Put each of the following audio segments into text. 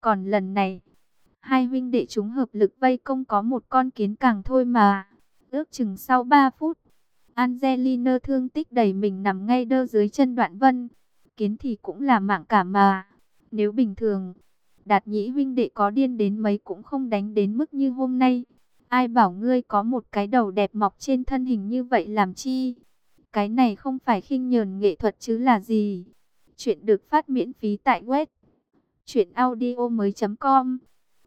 Còn lần này, hai huynh đệ chúng hợp lực vây công có một con kiến càng thôi mà. Ước chừng sau 3 phút, Angelina thương tích đầy mình nằm ngay đơ dưới chân đoạn vân. Kiến thì cũng là mạng cả mà. Nếu bình thường, đạt nhĩ huynh đệ có điên đến mấy cũng không đánh đến mức như hôm nay. Ai bảo ngươi có một cái đầu đẹp mọc trên thân hình như vậy làm chi? Cái này không phải khinh nhờn nghệ thuật chứ là gì? Chuyện được phát miễn phí tại web truyệnaudiomoi.com.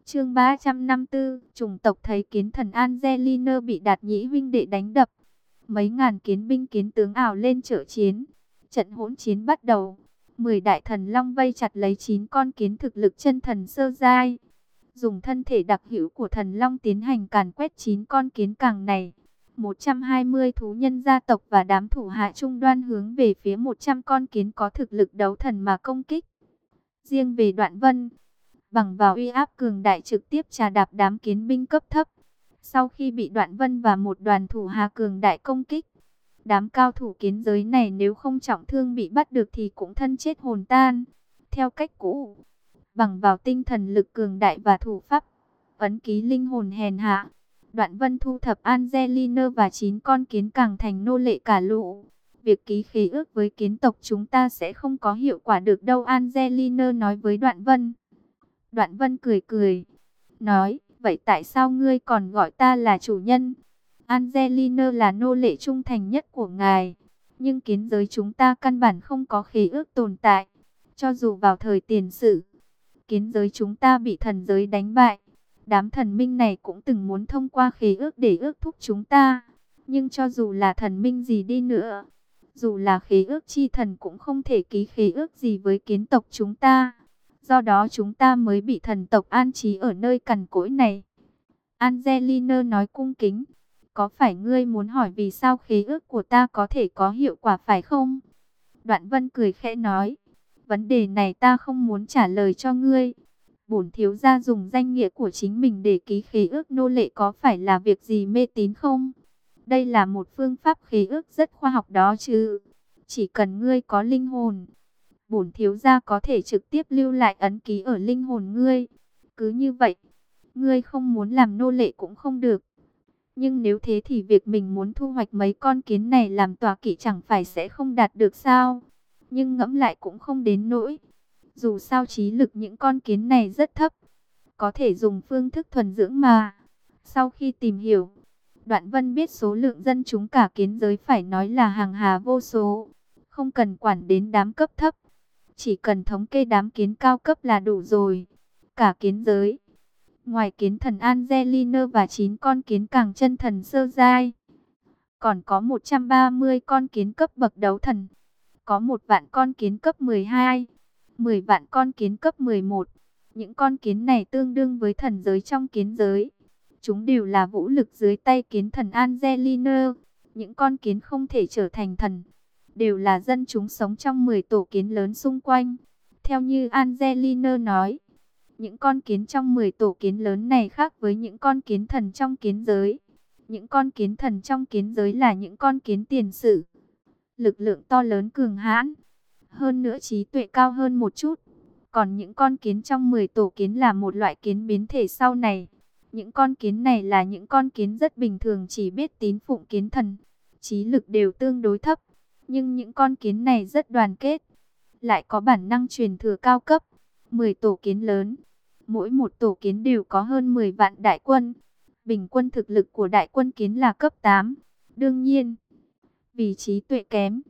Chương 354, chủng tộc thấy kiến thần Angelina bị Đạt Nhĩ huynh đệ đánh đập. Mấy ngàn kiến binh kiến tướng ảo lên trợ chiến. Trận hỗn chiến bắt đầu. Mười đại thần long vây chặt lấy chín con kiến thực lực chân thần sơ giai. Dùng thân thể đặc hữu của thần long tiến hành càn quét chín con kiến càng này. 120 thú nhân gia tộc và đám thủ hạ trung đoan hướng về phía 100 con kiến có thực lực đấu thần mà công kích. Riêng về đoạn vân, bằng vào uy áp cường đại trực tiếp trà đạp đám kiến binh cấp thấp. Sau khi bị đoạn vân và một đoàn thủ hà cường đại công kích, đám cao thủ kiến giới này nếu không trọng thương bị bắt được thì cũng thân chết hồn tan. Theo cách cũ, bằng vào tinh thần lực cường đại và thủ pháp, ấn ký linh hồn hèn hạ. Đoạn vân thu thập Angelina và 9 con kiến càng thành nô lệ cả lũ. Việc ký khế ước với kiến tộc chúng ta sẽ không có hiệu quả được đâu Angelina nói với Đoạn vân. Đoạn vân cười cười, nói, vậy tại sao ngươi còn gọi ta là chủ nhân? Angelina là nô lệ trung thành nhất của ngài, nhưng kiến giới chúng ta căn bản không có khế ước tồn tại. Cho dù vào thời tiền sử, kiến giới chúng ta bị thần giới đánh bại, Đám thần minh này cũng từng muốn thông qua khế ước để ước thúc chúng ta. Nhưng cho dù là thần minh gì đi nữa, dù là khế ước chi thần cũng không thể ký khế ước gì với kiến tộc chúng ta. Do đó chúng ta mới bị thần tộc an trí ở nơi cằn cỗi này. Angelina nói cung kính. Có phải ngươi muốn hỏi vì sao khế ước của ta có thể có hiệu quả phải không? Đoạn vân cười khẽ nói. Vấn đề này ta không muốn trả lời cho ngươi bổn thiếu gia dùng danh nghĩa của chính mình để ký khế ước nô lệ có phải là việc gì mê tín không? Đây là một phương pháp khí ước rất khoa học đó chứ. Chỉ cần ngươi có linh hồn, bổn thiếu gia có thể trực tiếp lưu lại ấn ký ở linh hồn ngươi. Cứ như vậy, ngươi không muốn làm nô lệ cũng không được. Nhưng nếu thế thì việc mình muốn thu hoạch mấy con kiến này làm tòa kỵ chẳng phải sẽ không đạt được sao? Nhưng ngẫm lại cũng không đến nỗi. Dù sao trí lực những con kiến này rất thấp, có thể dùng phương thức thuần dưỡng mà. Sau khi tìm hiểu, Đoạn Vân biết số lượng dân chúng cả kiến giới phải nói là hàng hà vô số, không cần quản đến đám cấp thấp, chỉ cần thống kê đám kiến cao cấp là đủ rồi. Cả kiến giới, ngoài kiến thần Angelina và 9 con kiến càng chân thần sơ giai, còn có 130 con kiến cấp bậc đấu thần, có một vạn con kiến cấp 12 10 vạn con kiến cấp 11. Những con kiến này tương đương với thần giới trong kiến giới. Chúng đều là vũ lực dưới tay kiến thần Angelina. Những con kiến không thể trở thành thần. Đều là dân chúng sống trong 10 tổ kiến lớn xung quanh. Theo như Angelina nói, những con kiến trong 10 tổ kiến lớn này khác với những con kiến thần trong kiến giới. Những con kiến thần trong kiến giới là những con kiến tiền sử. Lực lượng to lớn cường hãn hơn nữa trí tuệ cao hơn một chút. Còn những con kiến trong 10 tổ kiến là một loại kiến biến thể sau này. Những con kiến này là những con kiến rất bình thường chỉ biết tín phụng kiến thần. Trí lực đều tương đối thấp. Nhưng những con kiến này rất đoàn kết. Lại có bản năng truyền thừa cao cấp. 10 tổ kiến lớn. Mỗi một tổ kiến đều có hơn 10 vạn đại quân. Bình quân thực lực của đại quân kiến là cấp 8. Đương nhiên, vì trí tuệ kém,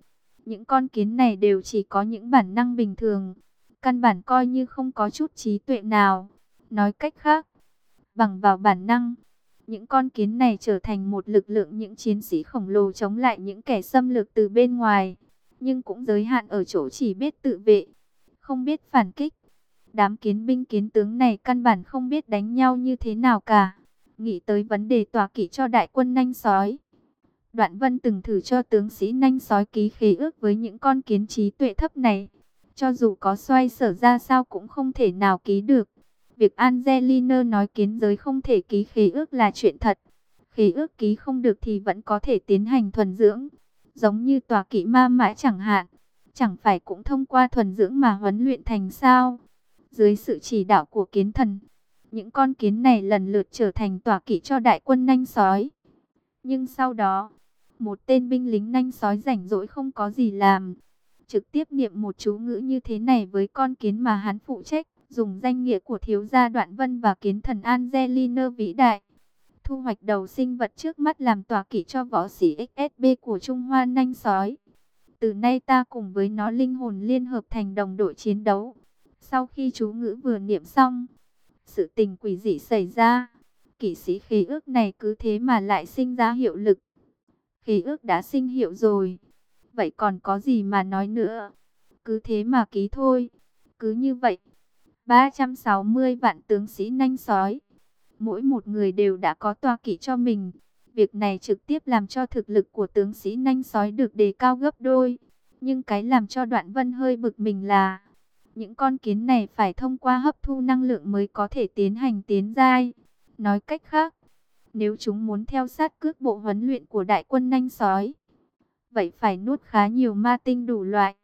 những con kiến này đều chỉ có những bản năng bình thường, căn bản coi như không có chút trí tuệ nào. Nói cách khác, bằng vào bản năng, những con kiến này trở thành một lực lượng những chiến sĩ khổng lồ chống lại những kẻ xâm lược từ bên ngoài, nhưng cũng giới hạn ở chỗ chỉ biết tự vệ, không biết phản kích. Đám kiến binh kiến tướng này căn bản không biết đánh nhau như thế nào cả. Nghĩ tới vấn đề tòa kỵ cho đại quân nanh sói, Đoạn Vân từng thử cho tướng sĩ nanh sói ký khế ước với những con kiến trí tuệ thấp này. Cho dù có xoay sở ra sao cũng không thể nào ký được. Việc Angelina nói kiến giới không thể ký khí ước là chuyện thật. khí ước ký không được thì vẫn có thể tiến hành thuần dưỡng. Giống như tòa kỵ ma mã chẳng hạn. Chẳng phải cũng thông qua thuần dưỡng mà huấn luyện thành sao. Dưới sự chỉ đạo của kiến thần, những con kiến này lần lượt trở thành tòa kỵ cho đại quân nanh sói. Nhưng sau đó, một tên binh lính nanh sói rảnh rỗi không có gì làm. Trực tiếp niệm một chú ngữ như thế này với con kiến mà hắn phụ trách, dùng danh nghĩa của thiếu gia Đoạn Vân và kiến thần Angelina vĩ đại. Thu hoạch đầu sinh vật trước mắt làm tòa kỵ cho võ sĩ XSB của Trung Hoa nanh sói. Từ nay ta cùng với nó linh hồn liên hợp thành đồng đội chiến đấu. Sau khi chú ngữ vừa niệm xong, sự tình quỷ dị xảy ra. Kỷ sĩ khí ước này cứ thế mà lại sinh ra hiệu lực. Khí ước đã sinh hiệu rồi. Vậy còn có gì mà nói nữa? Cứ thế mà ký thôi. Cứ như vậy. 360 vạn tướng sĩ nanh sói. Mỗi một người đều đã có toa kỵ cho mình. Việc này trực tiếp làm cho thực lực của tướng sĩ nanh sói được đề cao gấp đôi. Nhưng cái làm cho đoạn vân hơi bực mình là những con kiến này phải thông qua hấp thu năng lượng mới có thể tiến hành tiến giai. Nói cách khác, nếu chúng muốn theo sát cước bộ huấn luyện của đại quân nanh sói, vậy phải nuốt khá nhiều ma tinh đủ loại.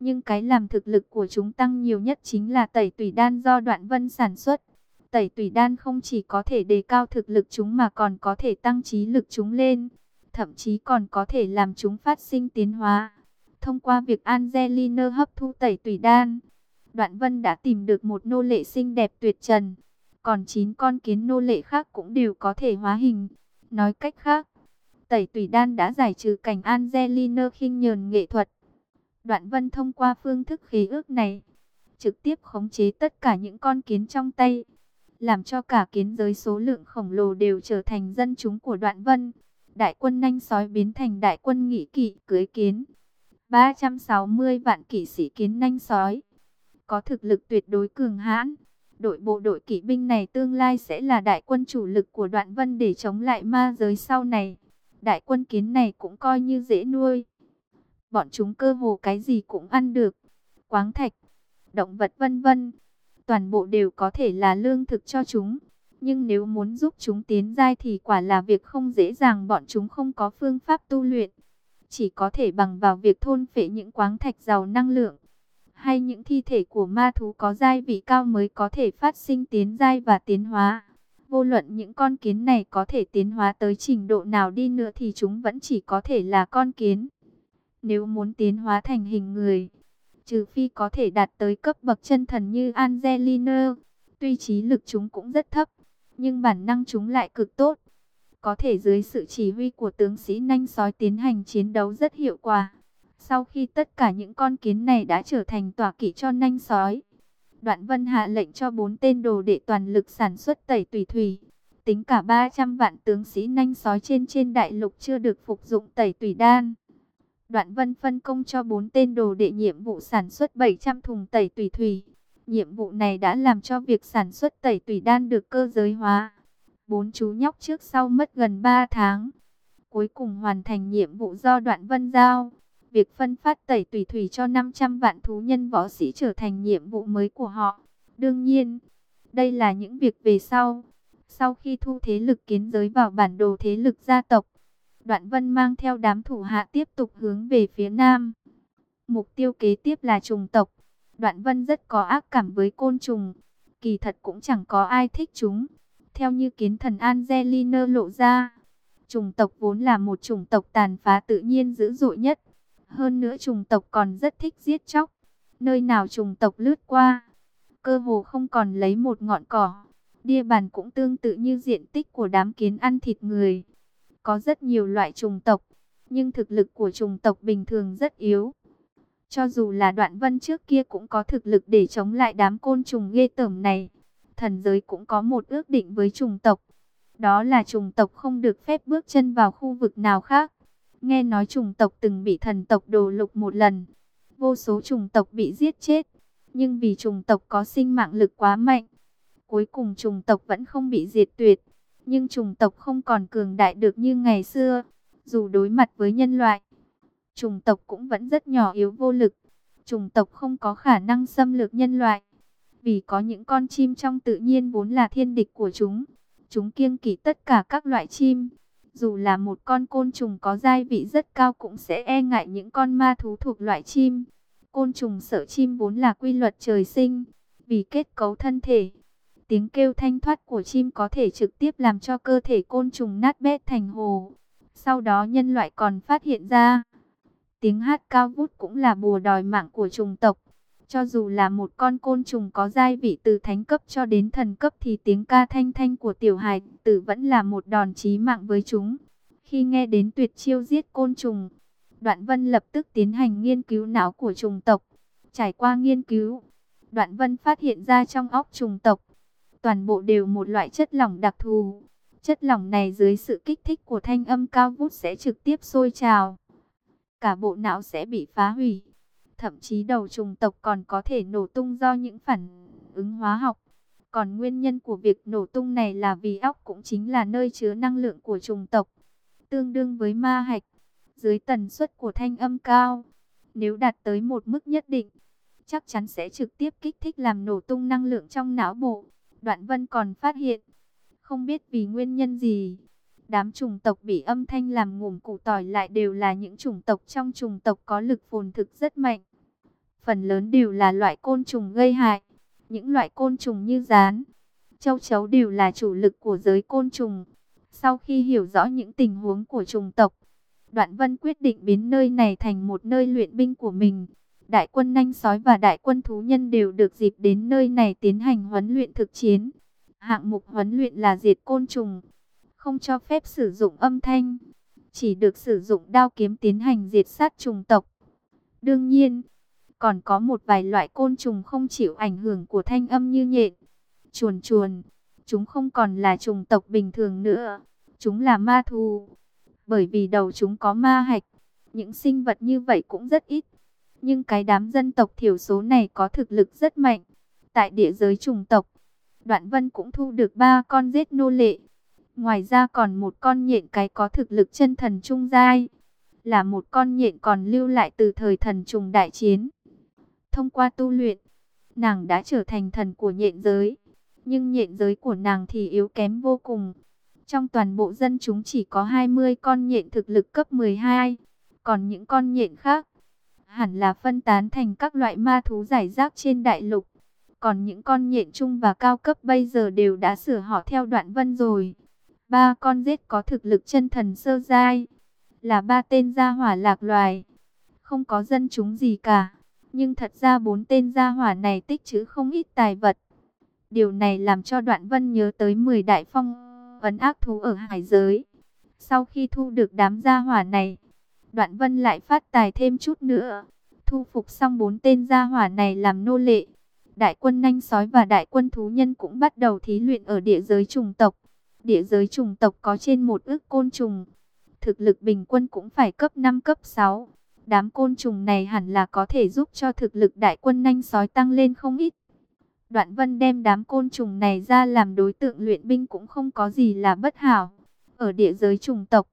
Nhưng cái làm thực lực của chúng tăng nhiều nhất chính là tẩy tùy đan do đoạn vân sản xuất. Tẩy tùy đan không chỉ có thể đề cao thực lực chúng mà còn có thể tăng trí lực chúng lên. Thậm chí còn có thể làm chúng phát sinh tiến hóa. Thông qua việc Angelina hấp thu tẩy tùy đan, Đoạn Vân đã tìm được một nô lệ xinh đẹp tuyệt trần. Còn 9 con kiến nô lệ khác cũng đều có thể hóa hình. Nói cách khác, tẩy tùy đan đã giải trừ cảnh Angelina khinh nhờn nghệ thuật. Đoạn Vân thông qua phương thức khí ước này, trực tiếp khống chế tất cả những con kiến trong tay, làm cho cả kiến giới số lượng khổng lồ đều trở thành dân chúng của Đoạn Vân. Đại quân nhanh sói biến thành đại quân nghị kỵ cưới kiến. 360 vạn kỵ sĩ kiến nhanh sói có thực lực tuyệt đối cường hãn. Đội bộ đội kỵ binh này tương lai sẽ là đại quân chủ lực của đoạn vân để chống lại ma giới sau này. Đại quân kiến này cũng coi như dễ nuôi. Bọn chúng cơ hồ cái gì cũng ăn được. Quáng thạch, động vật vân vân. Toàn bộ đều có thể là lương thực cho chúng. Nhưng nếu muốn giúp chúng tiến giai thì quả là việc không dễ dàng bọn chúng không có phương pháp tu luyện. Chỉ có thể bằng vào việc thôn phệ những quáng thạch giàu năng lượng hay những thi thể của ma thú có giai vị cao mới có thể phát sinh tiến giai và tiến hóa. Vô luận những con kiến này có thể tiến hóa tới trình độ nào đi nữa thì chúng vẫn chỉ có thể là con kiến. Nếu muốn tiến hóa thành hình người, trừ phi có thể đạt tới cấp bậc chân thần như Angelina, tuy trí lực chúng cũng rất thấp, nhưng bản năng chúng lại cực tốt. Có thể dưới sự chỉ huy của tướng sĩ nanh sói tiến hành chiến đấu rất hiệu quả. Sau khi tất cả những con kiến này đã trở thành tòa kỵ cho nanh sói, Đoạn Vân hạ lệnh cho bốn tên đồ đệ toàn lực sản xuất tẩy tùy thủy. Tính cả 300 vạn tướng sĩ nanh sói trên trên đại lục chưa được phục dụng tẩy tùy đan. Đoạn Vân phân công cho bốn tên đồ đệ nhiệm vụ sản xuất 700 thùng tẩy tùy thủy. Nhiệm vụ này đã làm cho việc sản xuất tẩy tùy đan được cơ giới hóa. Bốn chú nhóc trước sau mất gần 3 tháng. Cuối cùng hoàn thành nhiệm vụ do Đoạn Vân giao. Việc phân phát tẩy tùy thủy cho 500 vạn thú nhân võ sĩ trở thành nhiệm vụ mới của họ. Đương nhiên, đây là những việc về sau. Sau khi thu thế lực kiến giới vào bản đồ thế lực gia tộc, Đoạn Vân mang theo đám thủ hạ tiếp tục hướng về phía nam. Mục tiêu kế tiếp là trùng tộc. Đoạn Vân rất có ác cảm với côn trùng. Kỳ thật cũng chẳng có ai thích chúng. Theo như kiến thần Angelina lộ ra, trùng tộc vốn là một chủng tộc tàn phá tự nhiên dữ dội nhất. Hơn nữa trùng tộc còn rất thích giết chóc. Nơi nào trùng tộc lướt qua, cơ hồ không còn lấy một ngọn cỏ. Địa bàn cũng tương tự như diện tích của đám kiến ăn thịt người. Có rất nhiều loại trùng tộc, nhưng thực lực của trùng tộc bình thường rất yếu. Cho dù là đoạn vân trước kia cũng có thực lực để chống lại đám côn trùng ghê tởm này. Thần giới cũng có một ước định với trùng tộc. Đó là trùng tộc không được phép bước chân vào khu vực nào khác. Nghe nói chủng tộc từng bị thần tộc đồ lục một lần. Vô số chủng tộc bị giết chết. Nhưng vì chủng tộc có sinh mạng lực quá mạnh. Cuối cùng chủng tộc vẫn không bị diệt tuyệt. Nhưng chủng tộc không còn cường đại được như ngày xưa. Dù đối mặt với nhân loại. Chủng tộc cũng vẫn rất nhỏ yếu vô lực. Chủng tộc không có khả năng xâm lược nhân loại. Vì có những con chim trong tự nhiên vốn là thiên địch của chúng. Chúng kiêng kỵ tất cả các loại chim dù là một con côn trùng có giai vị rất cao cũng sẽ e ngại những con ma thú thuộc loại chim. Côn trùng sợ chim vốn là quy luật trời sinh. Vì kết cấu thân thể, tiếng kêu thanh thoát của chim có thể trực tiếp làm cho cơ thể côn trùng nát bét thành hồ. Sau đó nhân loại còn phát hiện ra, tiếng hát cao vút cũng là bùa đòi mạng của trùng tộc. Cho dù là một con côn trùng có giai vị từ thánh cấp cho đến thần cấp thì tiếng ca thanh thanh của tiểu hài tử vẫn là một đòn chí mạng với chúng. Khi nghe đến tuyệt chiêu giết côn trùng, Đoạn Vân lập tức tiến hành nghiên cứu não của trùng tộc. Trải qua nghiên cứu, Đoạn Vân phát hiện ra trong óc trùng tộc, toàn bộ đều một loại chất lỏng đặc thù. Chất lỏng này dưới sự kích thích của thanh âm cao vút sẽ trực tiếp sôi trào. Cả bộ não sẽ bị phá hủy. Thậm chí đầu trùng tộc còn có thể nổ tung do những phản ứng hóa học. Còn nguyên nhân của việc nổ tung này là vì óc cũng chính là nơi chứa năng lượng của trùng tộc. Tương đương với ma hạch, dưới tần suất của thanh âm cao. Nếu đạt tới một mức nhất định, chắc chắn sẽ trực tiếp kích thích làm nổ tung năng lượng trong não bộ. Đoạn vân còn phát hiện, không biết vì nguyên nhân gì, đám chủng tộc bị âm thanh làm ngủm củ tỏi lại đều là những chủng tộc trong chủng tộc có lực phồn thực rất mạnh. Phần lớn đều là loại côn trùng gây hại. Những loại côn trùng như rán, châu chấu đều là chủ lực của giới côn trùng. Sau khi hiểu rõ những tình huống của chủng tộc, Đoạn Vân quyết định biến nơi này thành một nơi luyện binh của mình. Đại quân nanh sói và đại quân thú nhân đều được dịp đến nơi này tiến hành huấn luyện thực chiến. Hạng mục huấn luyện là diệt côn trùng, không cho phép sử dụng âm thanh, chỉ được sử dụng đao kiếm tiến hành diệt sát trùng tộc. Đương nhiên, còn có một vài loại côn trùng không chịu ảnh hưởng của thanh âm như nhện, chuồn chuồn. Chúng không còn là trùng tộc bình thường nữa, chúng là ma thú. Bởi vì đầu chúng có ma hạch, những sinh vật như vậy cũng rất ít. Nhưng cái đám dân tộc thiểu số này có thực lực rất mạnh. Tại địa giới trùng tộc, Đoạn Vân cũng thu được ba con giết nô lệ. Ngoài ra còn một con nhện cái có thực lực chân thần trung giai. Là một con nhện còn lưu lại từ thời thần trùng đại chiến. Thông qua tu luyện, nàng đã trở thành thần của nhện giới. Nhưng nhện giới của nàng thì yếu kém vô cùng. Trong toàn bộ dân chúng chỉ có 20 con nhện thực lực cấp 12. Còn những con nhện khác, hẳn là phân tán thành các loại ma thú giải rác trên đại lục. Còn những con nhện trung và cao cấp bây giờ đều đã sửa họ theo đoạn vân rồi. Ba con giết có thực lực chân thần sơ giai, là ba tên gia hỏa lạc loài. Không có dân chúng gì cả, nhưng thật ra bốn tên gia hỏa này tích trữ không ít tài vật. Điều này làm cho đoạn vân nhớ tới 10 đại phong ấn ác thú ở hải giới. Sau khi thu được đám gia hỏa này, đoạn vân lại phát tài thêm chút nữa. Thu phục xong bốn tên gia hỏa này làm nô lệ. Đại quân nanh sói và đại quân thú nhân cũng bắt đầu thí luyện ở địa giới trùng tộc. Địa giới trùng tộc có trên một ước côn trùng. Thực lực bình quân cũng phải cấp 5 cấp 6. Đám côn trùng này hẳn là có thể giúp cho thực lực đại quân nanh sói tăng lên không ít. Đoạn vân đem đám côn trùng này ra làm đối tượng luyện binh cũng không có gì là bất hảo. Ở địa giới trùng tộc,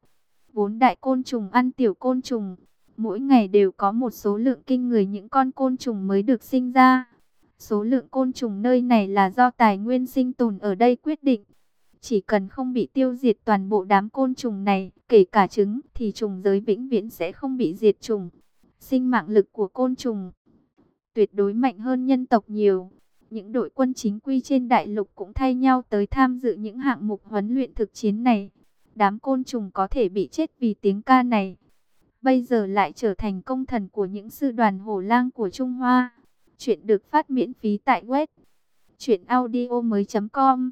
vốn đại côn trùng ăn tiểu côn trùng, mỗi ngày đều có một số lượng kinh người những con côn trùng mới được sinh ra. Số lượng côn trùng nơi này là do tài nguyên sinh tồn ở đây quyết định. Chỉ cần không bị tiêu diệt toàn bộ đám côn trùng này, kể cả trứng, thì trùng giới vĩnh viễn sẽ không bị diệt trùng. Sinh mạng lực của côn trùng tuyệt đối mạnh hơn nhân tộc nhiều. Những đội quân chính quy trên đại lục cũng thay nhau tới tham dự những hạng mục huấn luyện thực chiến này. Đám côn trùng có thể bị chết vì tiếng ca này. Bây giờ lại trở thành công thần của những sư đoàn hổ lang của Trung Hoa. Chuyện được phát miễn phí tại web. Chuyện audio mới com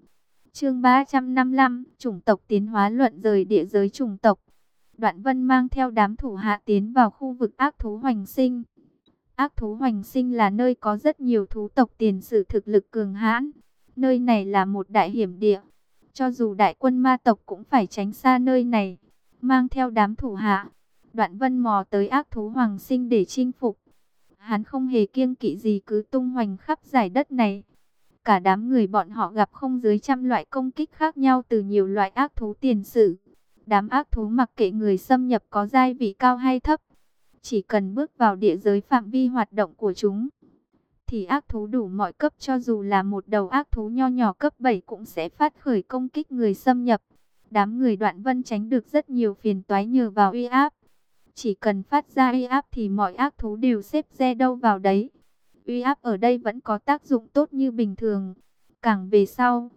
Chương 355, chủng tộc tiến hóa luận rời địa giới chủng tộc. Đoạn Vân mang theo đám thủ hạ tiến vào khu vực ác thú hoành sinh. Ác thú hoành sinh là nơi có rất nhiều thú tộc tiền sử thực lực cường hãn. Nơi này là một đại hiểm địa. Cho dù đại quân ma tộc cũng phải tránh xa nơi này. Mang theo đám thủ hạ. Đoạn vân mò tới ác thú hoàng sinh để chinh phục. Hắn không hề kiêng kỵ gì cứ tung hoành khắp giải đất này. Cả đám người bọn họ gặp không dưới trăm loại công kích khác nhau từ nhiều loại ác thú tiền sử. Đám ác thú mặc kệ người xâm nhập có giai vị cao hay thấp, chỉ cần bước vào địa giới phạm vi hoạt động của chúng, thì ác thú đủ mọi cấp cho dù là một đầu ác thú nho nhỏ cấp 7 cũng sẽ phát khởi công kích người xâm nhập. Đám người đoạn vân tránh được rất nhiều phiền toái nhờ vào uy áp. Chỉ cần phát ra uy áp thì mọi ác thú đều xếp re đâu vào đấy. uy áp ở đây vẫn có tác dụng tốt như bình thường. Càng về sau,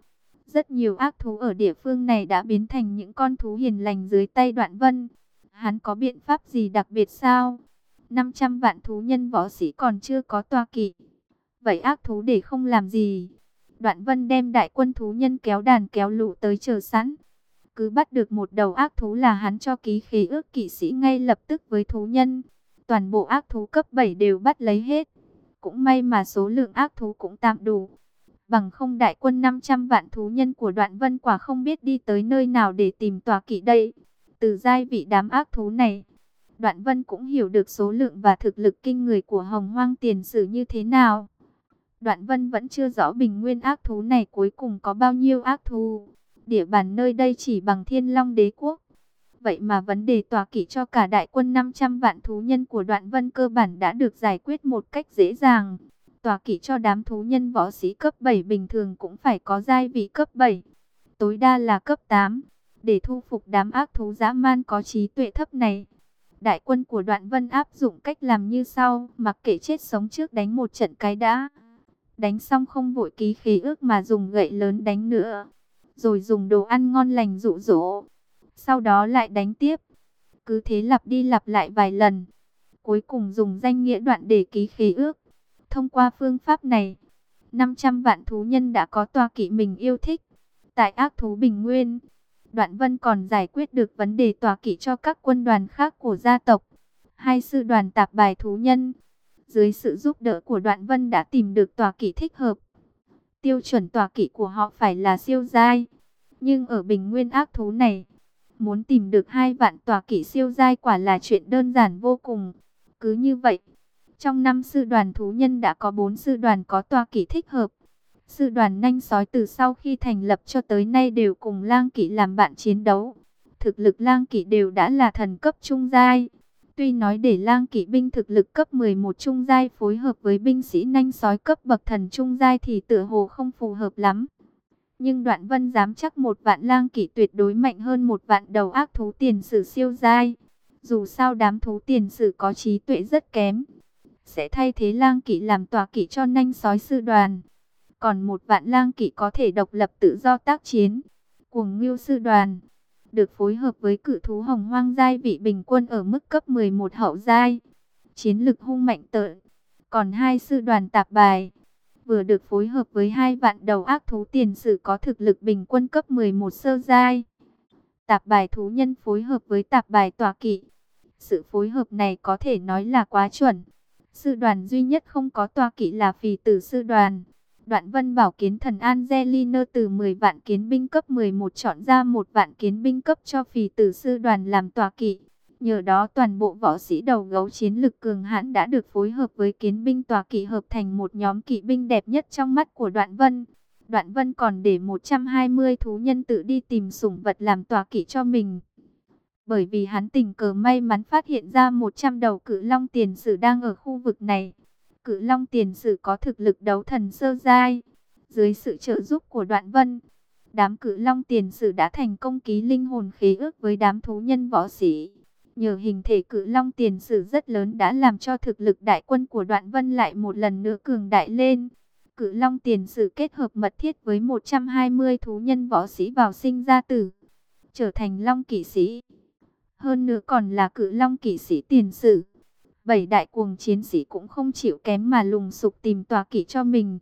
rất nhiều ác thú ở địa phương này đã biến thành những con thú hiền lành dưới tay đoạn vân. Hắn có biện pháp gì đặc biệt sao? 500 vạn thú nhân võ sĩ còn chưa có toa kỵ. Vậy ác thú để không làm gì? Đoạn vân đem đại quân thú nhân kéo đàn kéo lũ tới chờ sẵn. Cứ bắt được một đầu ác thú là hắn cho ký khế ước kỵ sĩ ngay lập tức với thú nhân. Toàn bộ ác thú cấp 7 đều bắt lấy hết. Cũng may mà số lượng ác thú cũng tạm đủ. Bằng không đại quân 500 vạn thú nhân của đoạn vân quả không biết đi tới nơi nào để tìm tòa kỵ đây. Từ giai vị đám ác thú này, đoạn vân cũng hiểu được số lượng và thực lực kinh người của hồng hoang tiền sử như thế nào. Đoạn vân vẫn chưa rõ bình nguyên ác thú này cuối cùng có bao nhiêu ác thú. Địa bàn nơi đây chỉ bằng thiên long đế quốc. Vậy mà vấn đề tòa kỷ cho cả đại quân 500 vạn thú nhân của đoạn vân cơ bản đã được giải quyết một cách dễ dàng. Tòa kỷ cho đám thú nhân võ sĩ cấp 7 bình thường cũng phải có giai vị cấp 7. Tối đa là cấp 8. Để thu phục đám ác thú dã man có trí tuệ thấp này. Đại quân của đoạn vân áp dụng cách làm như sau. Mặc kệ chết sống trước đánh một trận cái đã. Đánh xong không vội ký khí ước mà dùng gậy lớn đánh nữa. Rồi dùng đồ ăn ngon lành dụ dỗ. Sau đó lại đánh tiếp. Cứ thế lặp đi lặp lại vài lần. Cuối cùng dùng danh nghĩa đoạn để ký khí ước. Thông qua phương pháp này, 500 vạn thú nhân đã có tòa kỵ mình yêu thích. Tại ác thú bình nguyên, Đoạn Vân còn giải quyết được vấn đề tòa kỵ cho các quân đoàn khác của gia tộc. Hai sư đoàn tạp bài thú nhân, dưới sự giúp đỡ của Đoạn Vân đã tìm được tòa kỵ thích hợp. Tiêu chuẩn tòa kỵ của họ phải là siêu giai. Nhưng ở bình nguyên ác thú này, muốn tìm được hai vạn tòa kỵ siêu giai quả là chuyện đơn giản vô cùng. Cứ như vậy, trong năm sư đoàn thú nhân đã có bốn sư đoàn có tòa kỵ thích hợp. Sư đoàn nanh sói từ sau khi thành lập cho tới nay đều cùng lang kỵ làm bạn chiến đấu. Thực lực lang kỵ đều đã là thần cấp trung giai. Tuy nói để lang kỵ binh thực lực cấp 11 trung giai phối hợp với binh sĩ nanh sói cấp bậc thần trung giai thì tựa hồ không phù hợp lắm. Nhưng đoạn vân dám chắc một vạn lang kỵ tuyệt đối mạnh hơn một vạn đầu ác thú tiền sử siêu giai. Dù sao đám thú tiền sử có trí tuệ rất kém. Sẽ thay thế lang kỵ làm tòa kỵ cho nanh sói sư đoàn. Còn một vạn lang kỵ có thể độc lập tự do tác chiến. Cuồng ngưu sư đoàn. Được phối hợp với cự thú hồng hoang giai vị bình quân ở mức cấp 11 hậu giai. Chiến lực hung mạnh tợ. Còn hai sư đoàn tạp bài vừa được phối hợp với hai vạn đầu ác thú tiền sử có thực lực bình quân cấp 11 sơ giai. Tạp bài thú nhân phối hợp với tạp bài tòa kỵ. Sự phối hợp này có thể nói là quá chuẩn. Sư đoàn duy nhất không có tòa kỵ là phì tử sư đoàn. Đoạn vân bảo kiến thần Angelina từ 10 vạn kiến binh cấp 11 chọn ra một vạn kiến binh cấp cho phì tử sư đoàn làm tòa kỵ. Nhờ đó toàn bộ võ sĩ đầu gấu chiến lực cường hãn đã được phối hợp với kiến binh tòa kỵ hợp thành một nhóm kỵ binh đẹp nhất trong mắt của Đoạn Vân. Đoạn Vân còn để 120 thú nhân tự đi tìm sủng vật làm tòa kỵ cho mình. Bởi vì hắn tình cờ may mắn phát hiện ra 100 đầu cự long tiền sử đang ở khu vực này. Cự long tiền sử có thực lực đấu thần sơ giai. Dưới sự trợ giúp của Đoạn Vân, đám cự long tiền sử đã thành công ký linh hồn khí ước với đám thú nhân võ sĩ. Nhờ hình thể cự long tiền sử rất lớn đã làm cho thực lực đại quân của đoạn vân lại một lần nữa cường đại lên. Cự long tiền sử kết hợp mật thiết với 120 thú nhân võ sĩ vào sinh ra tử, trở thành long kỵ sĩ. Hơn nữa còn là cự long kỵ sĩ tiền sử. Bảy đại cuồng chiến sĩ cũng không chịu kém mà lùng sục tìm tòa kỵ cho mình.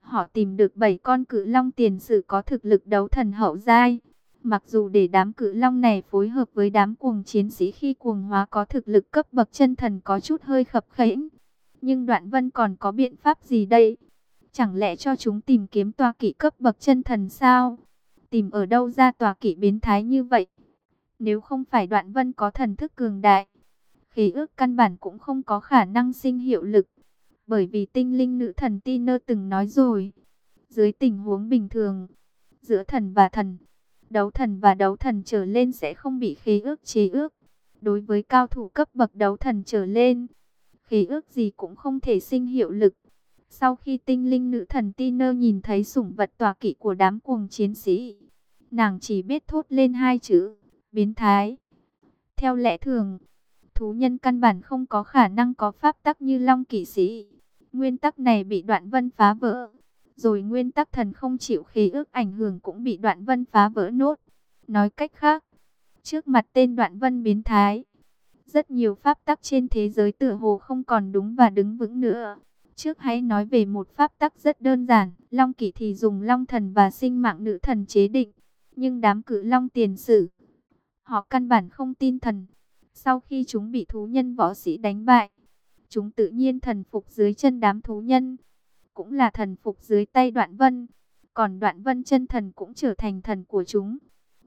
Họ tìm được bảy con cự long tiền sử có thực lực đấu thần hậu giai. Mặc dù để đám cự long này phối hợp với đám cuồng chiến sĩ khi cuồng hóa có thực lực cấp bậc chân thần có chút hơi khập khẽnh. Nhưng đoạn vân còn có biện pháp gì đây? Chẳng lẽ cho chúng tìm kiếm tòa kỵ cấp bậc chân thần sao? Tìm ở đâu ra tòa kỵ biến thái như vậy? Nếu không phải đoạn vân có thần thức cường đại, khí ước căn bản cũng không có khả năng sinh hiệu lực. Bởi vì tinh linh nữ thần Tiner từng nói rồi, dưới tình huống bình thường, giữa thần và thần, Đấu thần và đấu thần trở lên sẽ không bị khí ước chế ước. Đối với cao thủ cấp bậc đấu thần trở lên, khí ước gì cũng không thể sinh hiệu lực. Sau khi tinh linh nữ thần Tiner nhìn thấy sủng vật tòa kỵ của đám cuồng chiến sĩ, nàng chỉ biết thốt lên hai chữ, biến thái. Theo lẽ thường, thú nhân căn bản không có khả năng có pháp tắc như long kỵ sĩ. Nguyên tắc này bị đoạn vân phá vỡ. Rồi nguyên tắc thần không chịu khí ước ảnh hưởng cũng bị đoạn vân phá vỡ nốt. Nói cách khác, trước mặt tên đoạn vân biến thái, rất nhiều pháp tắc trên thế giới tựa hồ không còn đúng và đứng vững nữa. Trước hãy nói về một pháp tắc rất đơn giản, Long Kỷ thì dùng Long Thần và sinh mạng nữ thần chế định, nhưng đám cử Long tiền sử, họ căn bản không tin thần. Sau khi chúng bị thú nhân võ sĩ đánh bại, chúng tự nhiên thần phục dưới chân đám thú nhân, cũng là thần phục dưới tay đoạn vân. Còn đoạn vân chân thần cũng trở thành thần của chúng.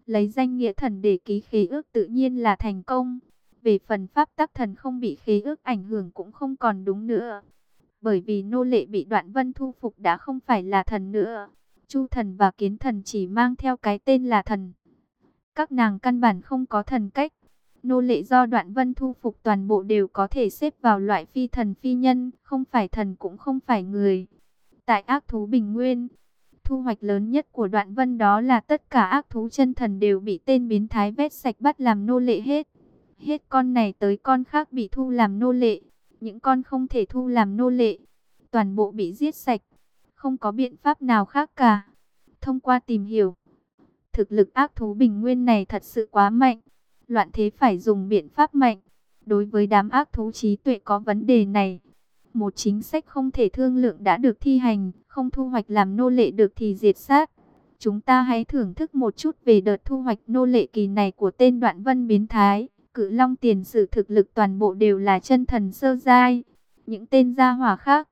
Lấy danh nghĩa thần để ký khế ước tự nhiên là thành công. Về phần pháp tắc thần không bị khế ước ảnh hưởng cũng không còn đúng nữa. Bởi vì nô lệ bị đoạn vân thu phục đã không phải là thần nữa. Chu thần và kiến thần chỉ mang theo cái tên là thần. Các nàng căn bản không có thần cách. Nô lệ do đoạn vân thu phục toàn bộ đều có thể xếp vào loại phi thần phi nhân, không phải thần cũng không phải người. Tại ác thú bình nguyên, thu hoạch lớn nhất của đoạn vân đó là tất cả ác thú chân thần đều bị tên biến thái vét sạch bắt làm nô lệ hết. Hết con này tới con khác bị thu làm nô lệ, những con không thể thu làm nô lệ, toàn bộ bị giết sạch, không có biện pháp nào khác cả. Thông qua tìm hiểu, thực lực ác thú bình nguyên này thật sự quá mạnh, loạn thế phải dùng biện pháp mạnh. Đối với đám ác thú trí tuệ có vấn đề này, một chính sách không thể thương lượng đã được thi hành, không thu hoạch làm nô lệ được thì diệt sát. Chúng ta hãy thưởng thức một chút về đợt thu hoạch nô lệ kỳ này của tên đoạn vân biến thái. Cự long tiền sử thực lực toàn bộ đều là chân thần sơ giai. Những tên gia hỏa khác,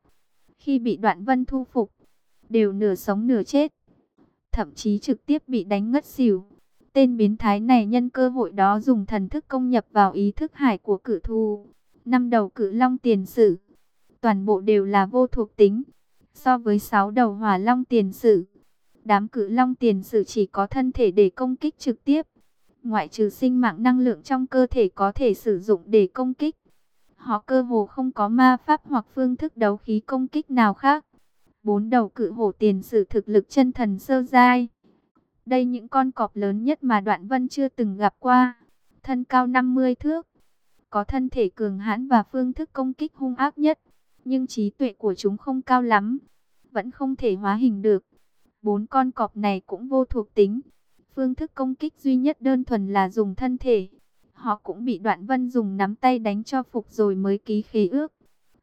khi bị đoạn vân thu phục, đều nửa sống nửa chết. Thậm chí trực tiếp bị đánh ngất xỉu. Tên biến thái này nhân cơ hội đó dùng thần thức công nhập vào ý thức hải của cử thu. Năm đầu cử long tiền sử toàn bộ đều là vô thuộc tính. So với sáu đầu hỏa long tiền sử, đám cự long tiền sử chỉ có thân thể để công kích trực tiếp. Ngoại trừ sinh mạng năng lượng trong cơ thể có thể sử dụng để công kích. Họ cơ hồ không có ma pháp hoặc phương thức đấu khí công kích nào khác. Bốn đầu cự hổ tiền sử thực lực chân thần sơ giai. Đây những con cọp lớn nhất mà Đoạn Vân chưa từng gặp qua. Thân cao 50 thước. Có thân thể cường hãn và phương thức công kích hung ác nhất nhưng trí tuệ của chúng không cao lắm, vẫn không thể hóa hình được. Bốn con cọp này cũng vô thuộc tính, phương thức công kích duy nhất đơn thuần là dùng thân thể. Họ cũng bị đoạn vân dùng nắm tay đánh cho phục rồi mới ký khế ước.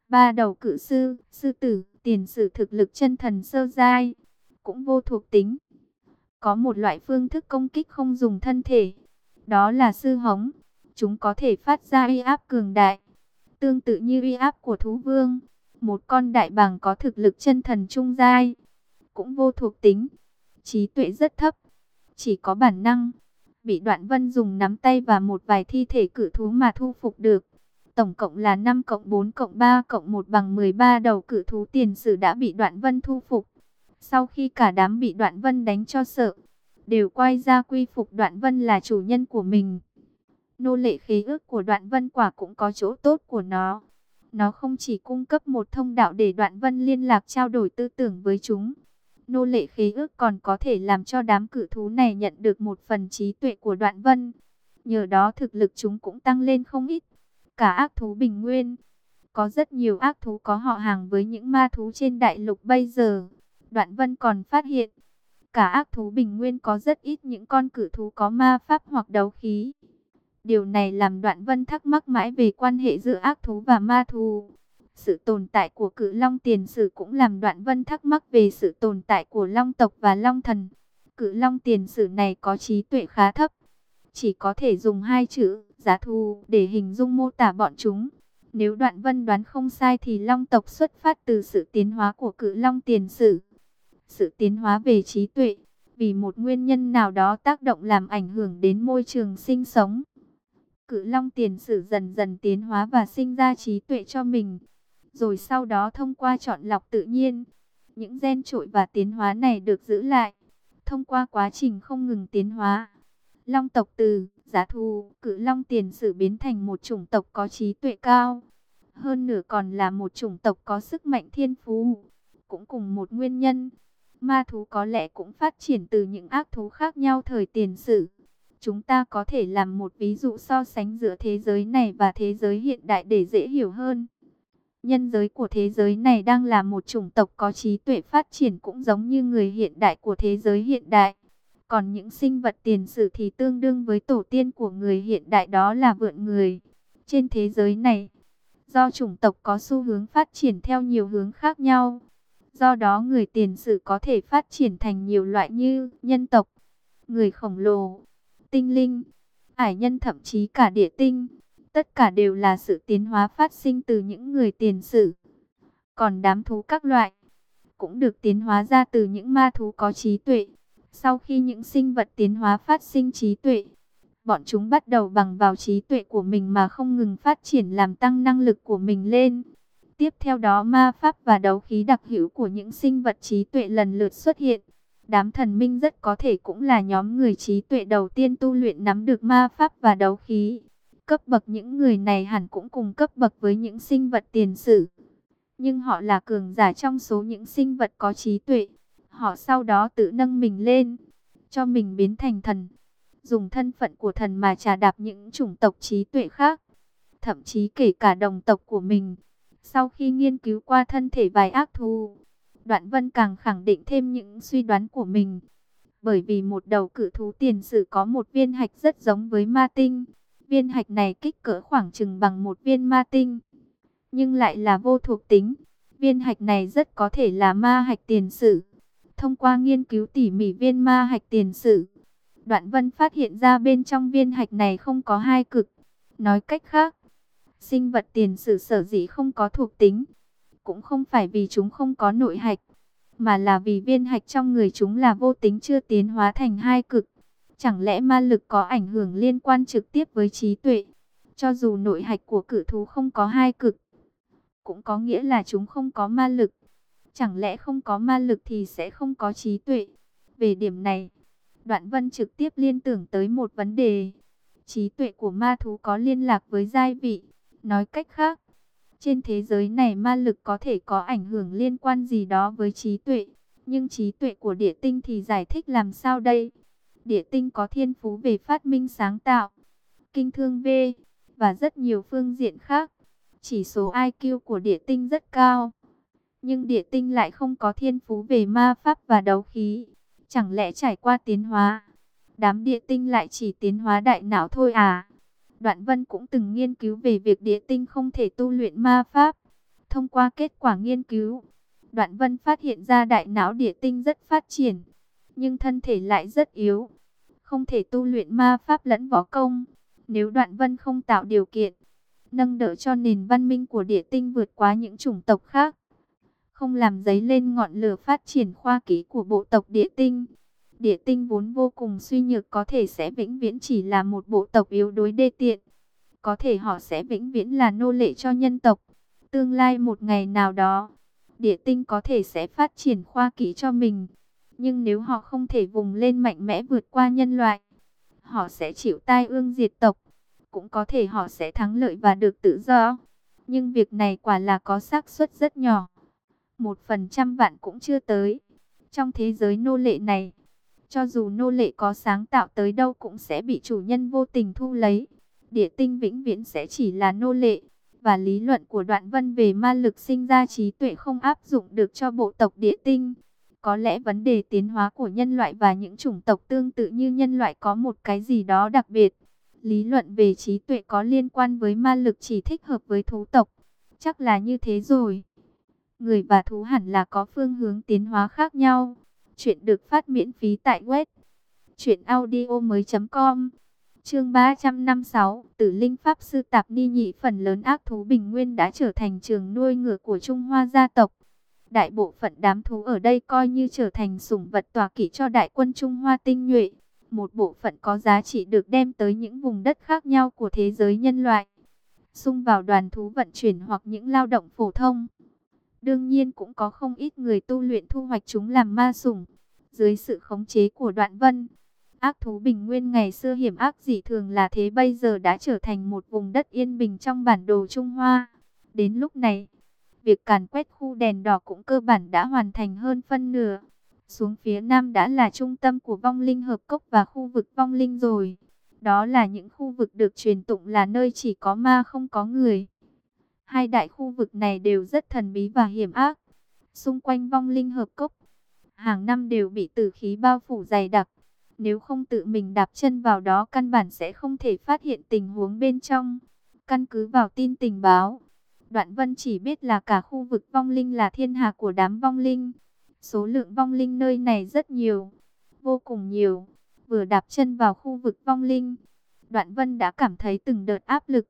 Ba đầu cự sư, sư tử, tiền sử thực lực chân thần sơ giai, cũng vô thuộc tính. Có một loại phương thức công kích không dùng thân thể, đó là sư hống. Chúng có thể phát ra uy áp cường đại, tương tự như uy áp của thú vương. Một con đại bàng có thực lực chân thần trung giai, cũng vô thuộc tính, trí tuệ rất thấp, chỉ có bản năng. Bị đoạn vân dùng nắm tay và một vài thi thể cử thú mà thu phục được. Tổng cộng là 5 cộng 4 cộng 3 cộng 1 bằng 13 đầu cử thú tiền sử đã bị đoạn vân thu phục. Sau khi cả đám bị đoạn vân đánh cho sợ, đều quay ra quy phục đoạn vân là chủ nhân của mình. Nô lệ khí ước của đoạn vân quả cũng có chỗ tốt của nó. Nó không chỉ cung cấp một thông đạo để đoạn vân liên lạc trao đổi tư tưởng với chúng. Nô lệ khí ước còn có thể làm cho đám cử thú này nhận được một phần trí tuệ của đoạn vân. Nhờ đó thực lực chúng cũng tăng lên không ít. Cả ác thú bình nguyên. Có rất nhiều ác thú có họ hàng với những ma thú trên đại lục bây giờ. Đoạn vân còn phát hiện. Cả ác thú bình nguyên có rất ít những con cử thú có ma pháp hoặc đấu khí. Điều này làm đoạn vân thắc mắc mãi về quan hệ giữa ác thú và ma thú. Sự tồn tại của cự long tiền sử cũng làm đoạn vân thắc mắc về sự tồn tại của long tộc và long thần. Cự long tiền sử này có trí tuệ khá thấp. Chỉ có thể dùng hai chữ giá thù, để hình dung mô tả bọn chúng. Nếu đoạn vân đoán không sai thì long tộc xuất phát từ sự tiến hóa của cự long tiền sử. Sự tiến hóa về trí tuệ, vì một nguyên nhân nào đó tác động làm ảnh hưởng đến môi trường sinh sống. Cự long tiền sử dần dần tiến hóa và sinh ra trí tuệ cho mình. Rồi sau đó thông qua chọn lọc tự nhiên, những gen trội và tiến hóa này được giữ lại. Thông qua quá trình không ngừng tiến hóa, long tộc từ giá thù, cự long tiền sử biến thành một chủng tộc có trí tuệ cao. Hơn nửa còn là một chủng tộc có sức mạnh thiên phú. Cũng cùng một nguyên nhân, ma thú có lẽ cũng phát triển từ những ác thú khác nhau thời tiền sử. Chúng ta có thể làm một ví dụ so sánh giữa thế giới này và thế giới hiện đại để dễ hiểu hơn. Nhân giới của thế giới này đang là một chủng tộc có trí tuệ phát triển cũng giống như người hiện đại của thế giới hiện đại. Còn những sinh vật tiền sử thì tương đương với tổ tiên của người hiện đại đó là vượn người. Trên thế giới này, do chủng tộc có xu hướng phát triển theo nhiều hướng khác nhau. Do đó người tiền sử có thể phát triển thành nhiều loại như nhân tộc, người khổng lồ, tinh linh, ải nhân thậm chí cả địa tinh. Tất cả đều là sự tiến hóa phát sinh từ những người tiền sử. Còn đám thú các loại cũng được tiến hóa ra từ những ma thú có trí tuệ. Sau khi những sinh vật tiến hóa phát sinh trí tuệ, bọn chúng bắt đầu bằng vào trí tuệ của mình mà không ngừng phát triển làm tăng năng lực của mình lên. Tiếp theo đó ma pháp và đấu khí đặc hữu của những sinh vật trí tuệ lần lượt xuất hiện. Đám thần minh rất có thể cũng là nhóm người trí tuệ đầu tiên tu luyện nắm được ma pháp và đấu khí. Cấp bậc những người này hẳn cũng cùng cấp bậc với những sinh vật tiền sử. Nhưng họ là cường giả trong số những sinh vật có trí tuệ. Họ sau đó tự nâng mình lên, cho mình biến thành thần. Dùng thân phận của thần mà trà đạp những chủng tộc trí tuệ khác. Thậm chí kể cả đồng tộc của mình. Sau khi nghiên cứu qua thân thể vài ác thú, Đoạn Vân càng khẳng định thêm những suy đoán của mình. Bởi vì một đầu cự thú tiền sử có một viên hạch rất giống với ma tinh. Viên hạch này kích cỡ khoảng chừng bằng một viên ma tinh, nhưng lại là vô thuộc tính. Viên hạch này rất có thể là ma hạch tiền sử. Thông qua nghiên cứu tỉ mỉ viên ma hạch tiền sử, Đoạn Vân phát hiện ra bên trong viên hạch này không có hai cực. Nói cách khác, sinh vật tiền sử sở dĩ không có thuộc tính, cũng không phải vì chúng không có nội hạch, mà là vì viên hạch trong người chúng là vô tính chưa tiến hóa thành hai cực. Chẳng lẽ ma lực có ảnh hưởng liên quan trực tiếp với trí tuệ? Cho dù nội hạch của cử thú không có hai cực, cũng có nghĩa là chúng không có ma lực. Chẳng lẽ không có ma lực thì sẽ không có trí tuệ? Về điểm này, Đoạn Vân trực tiếp liên tưởng tới một vấn đề. Trí tuệ của ma thú có liên lạc với giai vị. Nói cách khác, trên thế giới này ma lực có thể có ảnh hưởng liên quan gì đó với trí tuệ. Nhưng trí tuệ của địa tinh thì giải thích làm sao đây? Địa tinh có thiên phú về phát minh sáng tạo, kinh thương V và rất nhiều phương diện khác. Chỉ số IQ của địa tinh rất cao. Nhưng địa tinh lại không có thiên phú về ma pháp và đấu khí. Chẳng lẽ trải qua tiến hóa, đám địa tinh lại chỉ tiến hóa đại não thôi à? Đoạn Vân cũng từng nghiên cứu về việc địa tinh không thể tu luyện ma pháp. Thông qua kết quả nghiên cứu, Đoạn Vân phát hiện ra đại não địa tinh rất phát triển, nhưng thân thể lại rất yếu, không thể tu luyện ma pháp lẫn võ công. Nếu Đoạn Vân không tạo điều kiện, nâng đỡ cho nền văn minh của địa tinh vượt qua những chủng tộc khác, không làm dấy lên ngọn lửa phát triển khoa kỹ của bộ tộc địa tinh. Địa tinh vốn vô cùng suy nhược có thể sẽ vĩnh viễn chỉ là một bộ tộc yếu đối đê tiện. Có thể họ sẽ vĩnh viễn là nô lệ cho nhân tộc. Tương lai một ngày nào đó, địa tinh có thể sẽ phát triển khoa kỹ cho mình. Nhưng nếu họ không thể vùng lên mạnh mẽ vượt qua nhân loại, họ sẽ chịu tai ương diệt tộc. Cũng có thể họ sẽ thắng lợi và được tự do. Nhưng việc này quả là có xác suất rất nhỏ. Một phần trăm vạn cũng chưa tới. Trong thế giới nô lệ này, cho dù nô lệ có sáng tạo tới đâu cũng sẽ bị chủ nhân vô tình thu lấy. Địa tinh vĩnh viễn sẽ chỉ là nô lệ. Và lý luận của đoạn vân về ma lực sinh ra trí tuệ không áp dụng được cho bộ tộc địa tinh. Có lẽ vấn đề tiến hóa của nhân loại và những chủng tộc tương tự như nhân loại có một cái gì đó đặc biệt. Lý luận về trí tuệ có liên quan với ma lực chỉ thích hợp với thú tộc. Chắc là như thế rồi. Người và thú hẳn là có phương hướng tiến hóa khác nhau. Chuyện được phát miễn phí tại web truyệnaudiomoi.com. Chương 356, Tử Linh Pháp sư Tạp Ni Nhị phần lớn ác thú bình nguyên đã trở thành trường nuôi ngựa của Trung Hoa gia tộc. Đại bộ phận đám thú ở đây coi như trở thành sủng vật tòa kỷ cho đại quân Trung Hoa tinh nhuệ. Một bộ phận có giá trị được đem tới những vùng đất khác nhau của thế giới nhân loại. Xung vào đoàn thú vận chuyển hoặc những lao động phổ thông. Đương nhiên cũng có không ít người tu luyện thu hoạch chúng làm ma sủng. Dưới sự khống chế của đoạn vân, ác thú bình nguyên ngày xưa hiểm ác dị thường là thế bây giờ đã trở thành một vùng đất yên bình trong bản đồ Trung Hoa. Đến lúc này, việc càn quét khu đèn đỏ cũng cơ bản đã hoàn thành hơn phân nửa. Xuống phía nam đã là trung tâm của vong linh hợp cốc và khu vực vong linh rồi. Đó là những khu vực được truyền tụng là nơi chỉ có ma không có người. Hai đại khu vực này đều rất thần bí và hiểm ác. Xung quanh vong linh hợp cốc, hàng năm đều bị tử khí bao phủ dày đặc. Nếu không tự mình đạp chân vào đó căn bản sẽ không thể phát hiện tình huống bên trong. Căn cứ vào tin tình báo, Đoạn Vân chỉ biết là cả khu vực vong linh là thiên hạ của đám vong linh. Số lượng vong linh nơi này rất nhiều, vô cùng nhiều. Vừa đạp chân vào khu vực vong linh, Đoạn Vân đã cảm thấy từng đợt áp lực.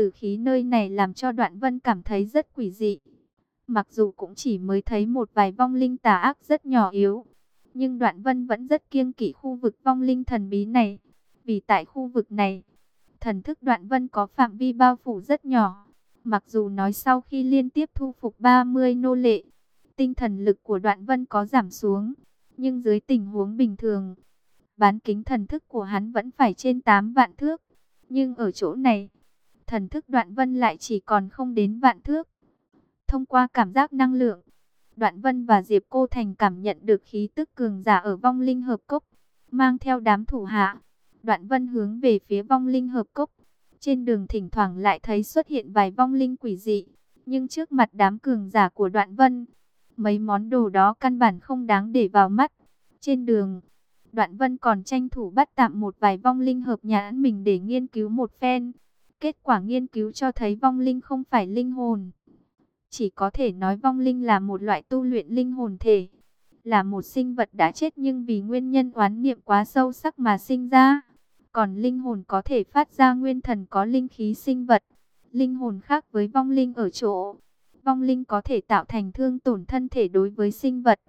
Tử khí nơi này làm cho Đoạn Vân cảm thấy rất quỷ dị. Mặc dù cũng chỉ mới thấy một vài vong linh tà ác rất nhỏ yếu, nhưng Đoạn Vân vẫn rất kiêng kỵ khu vực vong linh thần bí này. Vì tại khu vực này, thần thức Đoạn Vân có phạm vi bao phủ rất nhỏ. Mặc dù nói sau khi liên tiếp thu phục 30 nô lệ, tinh thần lực của Đoạn Vân có giảm xuống, nhưng dưới tình huống bình thường, bán kính thần thức của hắn vẫn phải trên 8 vạn thước. Nhưng ở chỗ này, thần thức Đoạn Vân lại chỉ còn không đến vạn thước. Thông qua cảm giác năng lượng, Đoạn Vân và Diệp Cô Thành cảm nhận được khí tức cường giả ở vong linh hợp cốc, mang theo đám thủ hạ. Đoạn Vân hướng về phía vong linh hợp cốc. Trên đường thỉnh thoảng lại thấy xuất hiện vài vong linh quỷ dị, nhưng trước mặt đám cường giả của Đoạn Vân, mấy món đồ đó căn bản không đáng để vào mắt. Trên đường, Đoạn Vân còn tranh thủ bắt tạm một vài vong linh hợp nhãn mình để nghiên cứu một phen. Kết quả nghiên cứu cho thấy vong linh không phải linh hồn. Chỉ có thể nói vong linh là một loại tu luyện linh hồn thể. Là một sinh vật đã chết nhưng vì nguyên nhân oán niệm quá sâu sắc mà sinh ra. Còn linh hồn có thể phát ra nguyên thần có linh khí sinh vật. Linh hồn khác với vong linh ở chỗ. Vong linh có thể tạo thành thương tổn thân thể đối với sinh vật.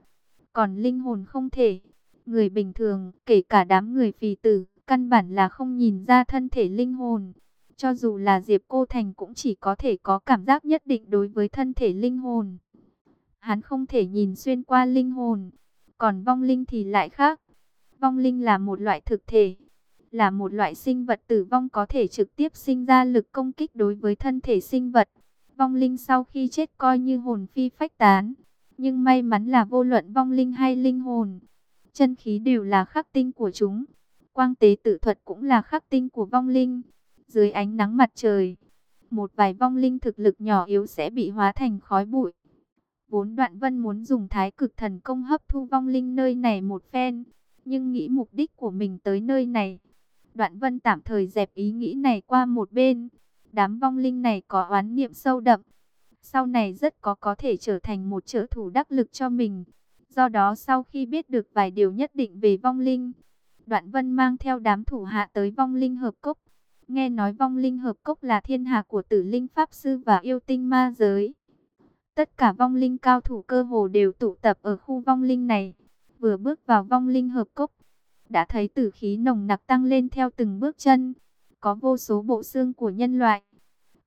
Còn linh hồn không thể. Người bình thường, kể cả đám người phì tử, căn bản là không nhìn ra thân thể linh hồn. Cho dù là Diệp Cô Thành cũng chỉ có thể có cảm giác nhất định đối với thân thể linh hồn. Hắn không thể nhìn xuyên qua linh hồn, còn vong linh thì lại khác. Vong linh là một loại thực thể, là một loại sinh vật tử vong có thể trực tiếp sinh ra lực công kích đối với thân thể sinh vật. Vong linh sau khi chết coi như hồn phi phách tán, nhưng may mắn là vô luận vong linh hay linh hồn, chân khí đều là khắc tinh của chúng. Quang tế tự thuật cũng là khắc tinh của vong linh. Dưới ánh nắng mặt trời, một vài vong linh thực lực nhỏ yếu sẽ bị hóa thành khói bụi. Vốn đoạn vân muốn dùng thái cực thần công hấp thu vong linh nơi này một phen, nhưng nghĩ mục đích của mình tới nơi này. Đoạn vân tạm thời dẹp ý nghĩ này qua một bên. Đám vong linh này có oán niệm sâu đậm. Sau này rất có có thể trở thành một trợ thủ đắc lực cho mình. Do đó sau khi biết được vài điều nhất định về vong linh, Đoạn Vân mang theo đám thủ hạ tới vong linh hợp cốc. Nghe nói vong linh hợp cốc là thiên hạ của tử linh pháp sư và yêu tinh ma giới. Tất cả vong linh cao thủ cơ hồ đều tụ tập ở khu vong linh này. Vừa bước vào vong linh hợp cốc, đã thấy tử khí nồng nặc tăng lên theo từng bước chân. Có vô số bộ xương của nhân loại,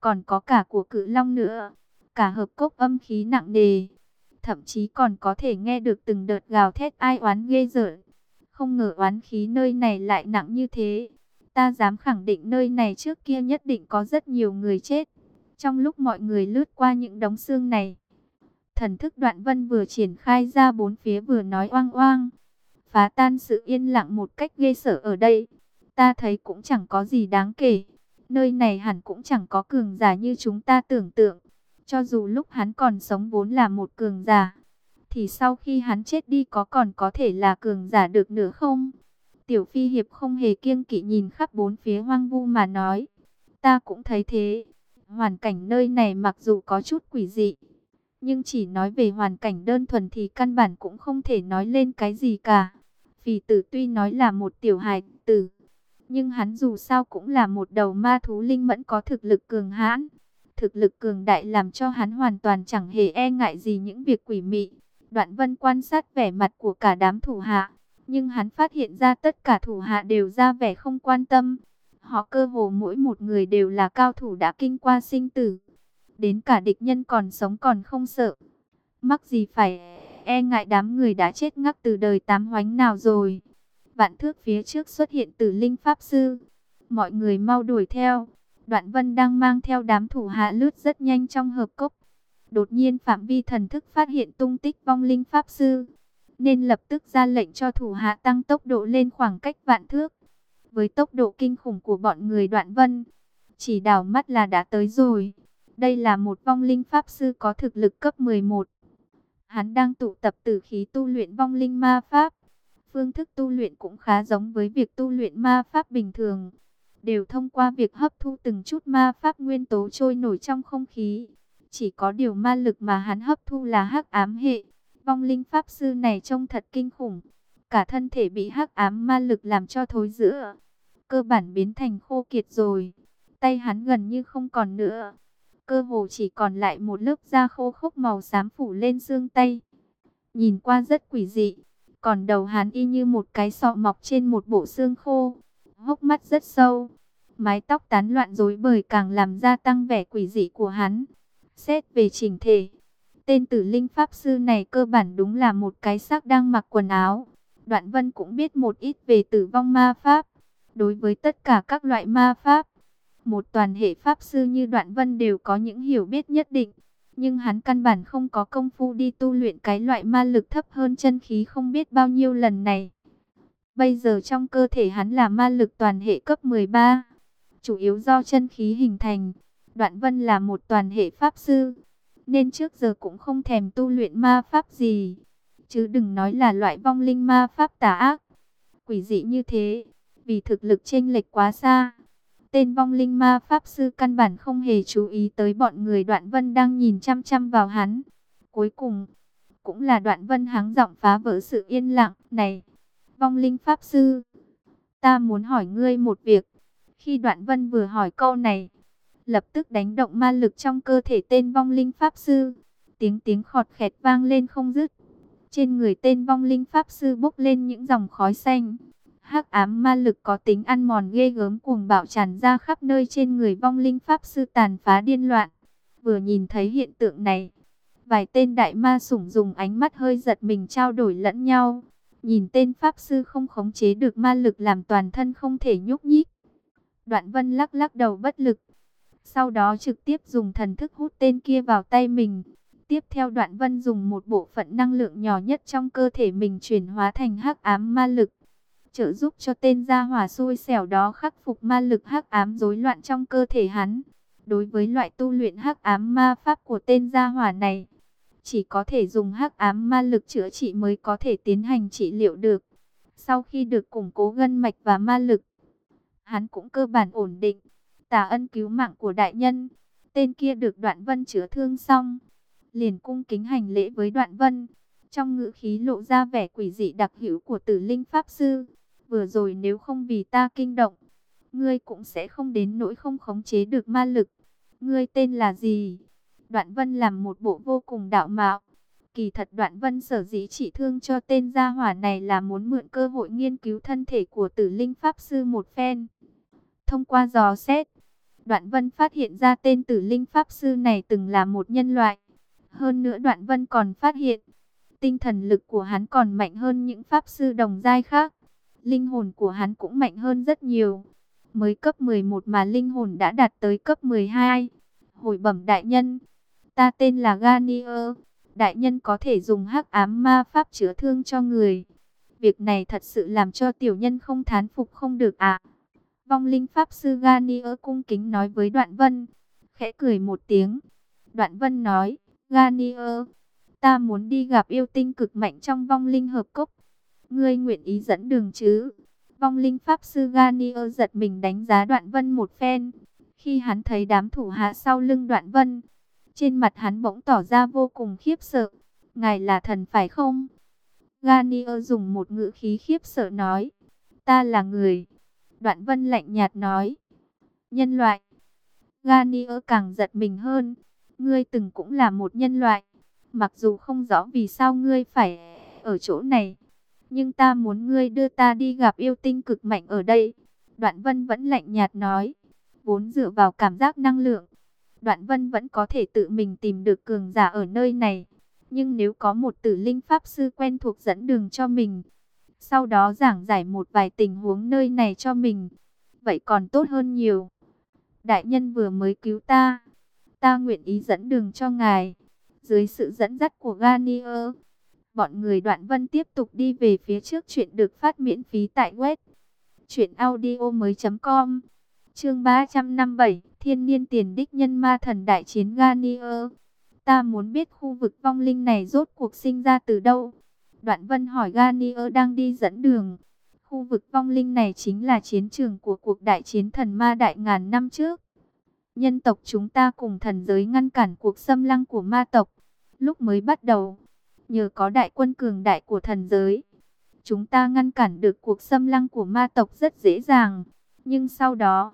còn có cả của cự long nữa. Cả hợp cốc âm khí nặng nề, thậm chí còn có thể nghe được từng đợt gào thét ai oán ghê rợn. Không ngờ oán khí nơi này lại nặng như thế. Ta dám khẳng định nơi này trước kia nhất định có rất nhiều người chết. Trong lúc mọi người lướt qua những đống xương này, thần thức đoạn vân vừa triển khai ra bốn phía vừa nói oang oang. Phá tan sự yên lặng một cách ghê sợ ở đây. Ta thấy cũng chẳng có gì đáng kể. Nơi này hẳn cũng chẳng có cường giả như chúng ta tưởng tượng. Cho dù lúc hắn còn sống vốn là một cường giả, thì sau khi hắn chết đi có còn có thể là cường giả được nữa không? Tiểu Phi Hiệp không hề kiêng kỵ nhìn khắp bốn phía hoang vu mà nói. Ta cũng thấy thế. Hoàn cảnh nơi này mặc dù có chút quỷ dị, nhưng chỉ nói về hoàn cảnh đơn thuần thì căn bản cũng không thể nói lên cái gì cả. Phì tử tuy nói là một tiểu hài tử, nhưng hắn dù sao cũng là một đầu ma thú linh mẫn có thực lực cường hãn. Thực lực cường đại làm cho hắn hoàn toàn chẳng hề e ngại gì những việc quỷ mị. Đoạn vân quan sát vẻ mặt của cả đám thủ hạ, nhưng hắn phát hiện ra tất cả thủ hạ đều ra vẻ không quan tâm. Họ cơ hồ mỗi một người đều là cao thủ đã kinh qua sinh tử. Đến cả địch nhân còn sống còn không sợ. Mắc gì phải e ngại đám người đã chết ngắc từ đời tám hoánh nào rồi. Vạn thước phía trước xuất hiện tử linh pháp sư. Mọi người mau đuổi theo. Đoạn vân đang mang theo đám thủ hạ lướt rất nhanh trong hợp cốc. Đột nhiên phạm vi thần thức phát hiện tung tích vong linh pháp sư. Nên lập tức ra lệnh cho thủ hạ tăng tốc độ lên khoảng cách vạn thước. Với tốc độ kinh khủng của bọn người đoạn vân. Chỉ đảo mắt là đã tới rồi. Đây là một vong linh pháp sư có thực lực cấp 11. Hắn đang tụ tập tử khí tu luyện vong linh ma pháp. Phương thức tu luyện cũng khá giống với việc tu luyện ma pháp bình thường. Đều thông qua việc hấp thu từng chút ma pháp nguyên tố trôi nổi trong không khí. Chỉ có điều ma lực mà hắn hấp thu là hắc ám hệ. Vong linh pháp sư này trông thật kinh khủng. Cả thân thể bị hắc ám ma lực làm cho thối rữa, Cơ bản biến thành khô kiệt rồi. Tay hắn gần như không còn nữa. Cơ hồ chỉ còn lại một lớp da khô khốc màu xám phủ lên xương tay. Nhìn qua rất quỷ dị. Còn đầu hắn y như một cái sọ mọc trên một bộ xương khô. Hốc mắt rất sâu. Mái tóc tán loạn rối bời càng làm gia tăng vẻ quỷ dị của hắn. Xét về chỉnh thể, tên tử linh pháp sư này cơ bản đúng là một cái xác đang mặc quần áo. Đoạn vân cũng biết một ít về tử vong ma pháp. Đối với tất cả các loại ma pháp, một toàn hệ pháp sư như đoạn vân đều có những hiểu biết nhất định. Nhưng hắn căn bản không có công phu đi tu luyện cái loại ma lực thấp hơn chân khí không biết bao nhiêu lần này. Bây giờ trong cơ thể hắn là ma lực toàn hệ cấp 13, chủ yếu do chân khí hình thành. Đoạn Vân là một toàn hệ pháp sư, nên trước giờ cũng không thèm tu luyện ma pháp gì. Chứ đừng nói là loại vong linh ma pháp tà ác, quỷ dị như thế, vì thực lực chênh lệch quá xa. Tên vong linh ma pháp sư căn bản không hề chú ý tới bọn người đoạn vân đang nhìn chăm chăm vào hắn. Cuối cùng, cũng là đoạn vân háng giọng phá vỡ sự yên lặng. Này, vong linh pháp sư, ta muốn hỏi ngươi một việc. Khi đoạn vân vừa hỏi câu này, lập tức đánh động ma lực trong cơ thể tên vong linh pháp sư. Tiếng tiếng khọt khẹt vang lên không dứt. Trên người tên vong linh pháp sư bốc lên những dòng khói xanh. hắc ám ma lực có tính ăn mòn ghê gớm cuồng bạo tràn ra khắp nơi trên người vong linh pháp sư tàn phá điên loạn. Vừa nhìn thấy hiện tượng này, vài tên đại ma sủng dùng ánh mắt hơi giật mình trao đổi lẫn nhau. Nhìn tên pháp sư không khống chế được ma lực làm toàn thân không thể nhúc nhích. Đoạn vân lắc lắc đầu bất lực. Sau đó trực tiếp dùng thần thức hút tên kia vào tay mình. Tiếp theo đoạn vân dùng một bộ phận năng lượng nhỏ nhất trong cơ thể mình chuyển hóa thành hắc ám ma lực. Trợ giúp cho tên gia hỏa xui xẻo đó khắc phục ma lực hắc ám rối loạn trong cơ thể hắn. Đối với loại tu luyện hắc ám ma pháp của tên gia hỏa này, chỉ có thể dùng hắc ám ma lực chữa trị mới có thể tiến hành trị liệu được. Sau khi được củng cố gân mạch và ma lực, hắn cũng cơ bản ổn định tà ân cứu mạng của đại nhân. Tên kia được đoạn vân chữa thương xong, liền cung kính hành lễ với đoạn vân. Trong ngữ khí lộ ra vẻ quỷ dị đặc hữu của tử linh pháp sư. Vừa rồi nếu không vì ta kinh động, ngươi cũng sẽ không đến nỗi không khống chế được ma lực. Ngươi tên là gì? Đoạn vân làm một bộ vô cùng đạo mạo. Kỳ thật đoạn vân sở dĩ chỉ thương cho tên gia hỏa này là muốn mượn cơ hội nghiên cứu thân thể của tử linh pháp sư một phen. Thông qua dò xét, Đoạn Vân phát hiện ra tên tử linh pháp sư này từng là một nhân loại. Hơn nữa Đoạn Vân còn phát hiện, tinh thần lực của hắn còn mạnh hơn những pháp sư đồng giai khác. Linh hồn của hắn cũng mạnh hơn rất nhiều. Mới cấp 11 mà linh hồn đã đạt tới cấp 12. Hồi bẩm đại nhân, ta tên là Ganier. Đại nhân có thể dùng hắc ám ma pháp chữa thương cho người. Việc này thật sự làm cho tiểu nhân không thán phục không được ạ. À. Vong linh pháp sư Ganier cung kính nói với Đoạn Vân. Khẽ cười một tiếng. Đoạn Vân nói, Ganier, ta muốn đi gặp yêu tinh cực mạnh trong vong linh hợp cốc. Ngươi nguyện ý dẫn đường chứ? Vong linh pháp sư Ganier giật mình đánh giá Đoạn Vân một phen. Khi hắn thấy đám thủ hạ sau lưng Đoạn Vân, trên mặt hắn bỗng tỏ ra vô cùng khiếp sợ. Ngài là thần phải không? Ganier dùng một ngữ khí khiếp sợ nói, ta là người. Đoạn vân lạnh nhạt nói. Nhân loại. Garnier càng giật mình hơn. Ngươi từng cũng là một nhân loại. Mặc dù không rõ vì sao ngươi phải ở chỗ này. Nhưng ta muốn ngươi đưa ta đi gặp yêu tinh cực mạnh ở đây. Đoạn vân vẫn lạnh nhạt nói. Vốn dựa vào cảm giác năng lượng. Đoạn vân vẫn có thể tự mình tìm được cường giả ở nơi này. Nhưng nếu có một tử linh pháp sư quen thuộc dẫn đường cho mình, sau đó giảng giải một vài tình huống nơi này cho mình. Vậy còn tốt hơn nhiều. Đại nhân vừa mới cứu ta. Ta nguyện ý dẫn đường cho ngài. Dưới sự dẫn dắt của Garnier, bọn người đoạn vân tiếp tục đi về phía trước chuyện được phát miễn phí tại web. Chuyện audio mới com Chương 357 thiên niên tiền đích nhân ma thần đại chiến Garnier. Ta muốn biết khu vực vong linh này rốt cuộc sinh ra từ đâu. Đoạn vân hỏi Ganier đang đi dẫn đường. Khu vực vong linh này chính là chiến trường của cuộc đại chiến thần ma đại ngàn năm trước. Nhân tộc chúng ta cùng thần giới ngăn cản cuộc xâm lăng của ma tộc. Lúc mới bắt đầu, nhờ có đại quân cường đại của thần giới, chúng ta ngăn cản được cuộc xâm lăng của ma tộc rất dễ dàng. Nhưng sau đó,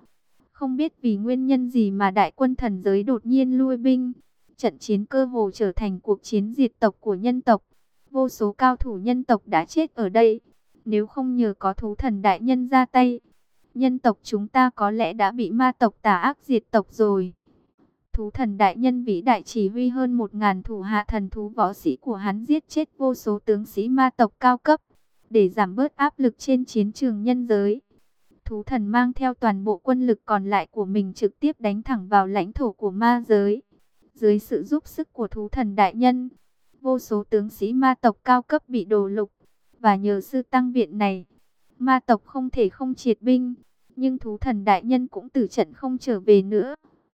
không biết vì nguyên nhân gì mà đại quân thần giới đột nhiên lui binh. Trận chiến cơ hồ trở thành cuộc chiến diệt tộc của nhân tộc. Vô số cao thủ nhân tộc đã chết ở đây. Nếu không nhờ có thú thần đại nhân ra tay, nhân tộc chúng ta có lẽ đã bị ma tộc tà ác diệt tộc rồi. Thú thần đại nhân vĩ đại chỉ huy hơn một ngàn thủ hạ thần thú võ sĩ của hắn giết chết vô số tướng sĩ ma tộc cao cấp, để giảm bớt áp lực trên chiến trường nhân giới. Thú thần mang theo toàn bộ quân lực còn lại của mình trực tiếp đánh thẳng vào lãnh thổ của ma giới. Dưới sự giúp sức của thú thần đại nhân, vô số tướng sĩ ma tộc cao cấp bị đổ lục, và nhờ sư tăng viện này, ma tộc không thể không triệt binh, nhưng thú thần đại nhân cũng từ trận không trở về nữa.